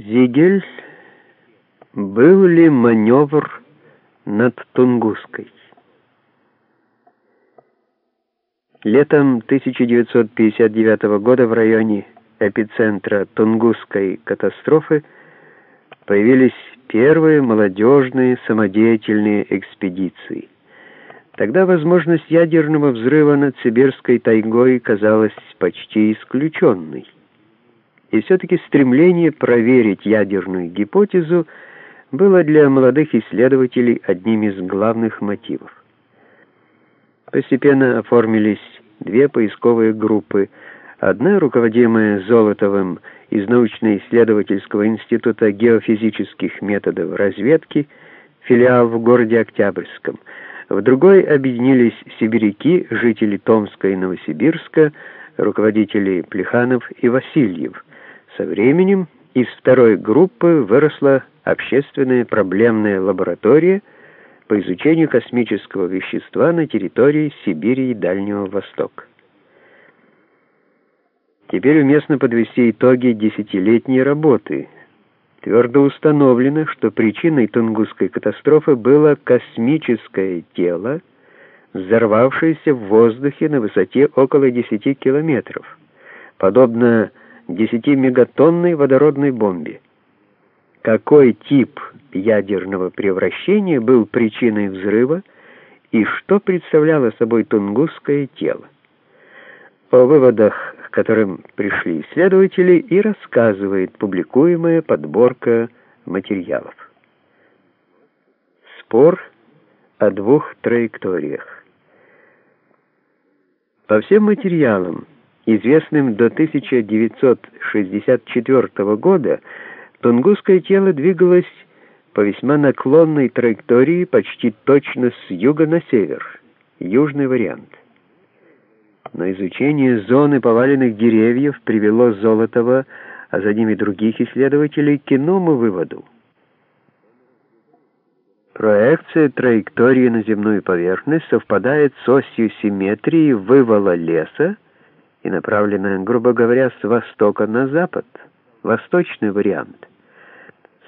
Зигель, был ли маневр над Тунгусской? Летом 1959 года в районе эпицентра Тунгусской катастрофы появились первые молодежные самодеятельные экспедиции. Тогда возможность ядерного взрыва над сибирской тайгой казалась почти исключенной. И все-таки стремление проверить ядерную гипотезу было для молодых исследователей одним из главных мотивов. Постепенно оформились две поисковые группы. Одна, руководимая Золотовым из научно-исследовательского института геофизических методов разведки, филиал в городе Октябрьском. В другой объединились сибиряки, жители Томска и Новосибирска, руководители Плеханов и Васильев – со временем из второй группы выросла общественная проблемная лаборатория по изучению космического вещества на территории Сибири и Дальнего Востока. Теперь уместно подвести итоги десятилетней работы. Твердо установлено, что причиной Тунгусской катастрофы было космическое тело, взорвавшееся в воздухе на высоте около 10 километров. Подобно 10-мегатонной водородной бомбе. Какой тип ядерного превращения был причиной взрыва и что представляло собой тунгусское тело? О выводах, к которым пришли исследователи, и рассказывает публикуемая подборка материалов. Спор о двух траекториях. По всем материалам, известным до 1964 года, тунгусское тело двигалось по весьма наклонной траектории почти точно с юга на север, южный вариант. Но изучение зоны поваленных деревьев привело Золотова, а за ними других исследователей, к иному выводу. Проекция траектории на земную поверхность совпадает с осью симметрии вывала леса, и направленная, грубо говоря, с востока на запад, восточный вариант.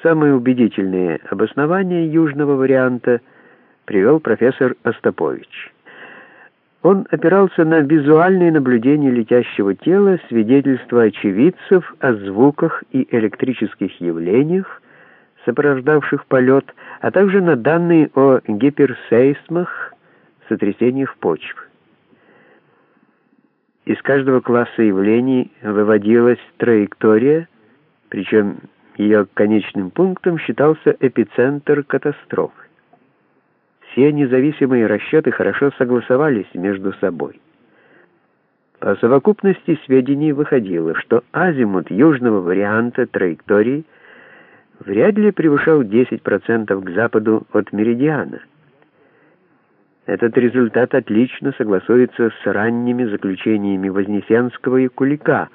Самые убедительные обоснования южного варианта привел профессор Остапович. Он опирался на визуальные наблюдения летящего тела, свидетельства очевидцев о звуках и электрических явлениях, сопровождавших полет, а также на данные о гиперсейсмах, сотрясениях почвы. Из каждого класса явлений выводилась траектория, причем ее конечным пунктом считался эпицентр катастрофы. Все независимые расчеты хорошо согласовались между собой. По совокупности сведений выходило, что азимут южного варианта траектории вряд ли превышал 10% к западу от меридиана – этот результат отлично согласуется с ранними заключениями Вознесенского и Кулика,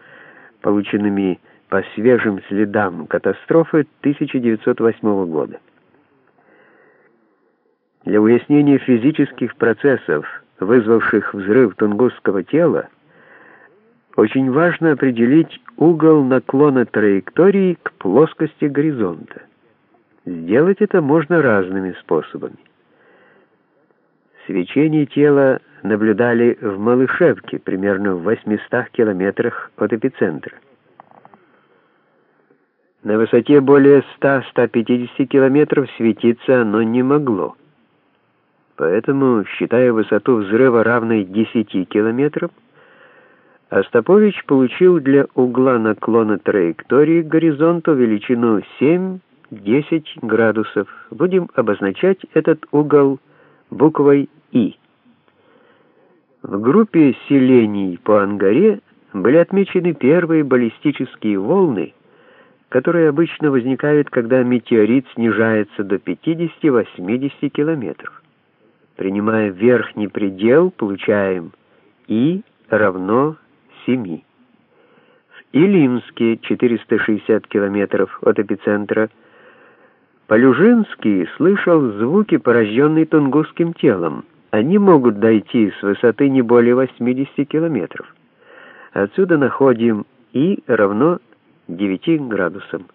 полученными по свежим следам катастрофы 1908 года. Для уяснения физических процессов, вызвавших взрыв тунгусского тела, очень важно определить угол наклона траектории к плоскости горизонта. Сделать это можно разными способами. Свечение тела наблюдали в Малышевке, примерно в 800 километрах от эпицентра. На высоте более 100-150 километров светиться оно не могло. Поэтому, считая высоту взрыва равной 10 километрам, Остапович получил для угла наклона траектории к горизонту величину 7-10 градусов. Будем обозначать этот угол буквой и. В группе селений по Ангаре были отмечены первые баллистические волны, которые обычно возникают, когда метеорит снижается до 50-80 километров. Принимая верхний предел, получаем И равно 7. В Илимске, 460 километров от эпицентра, Полюжинский слышал звуки, порожденные тунгусским телом, они могут дойти с высоты не более 80 километров. Отсюда находим И равно 9 градусам.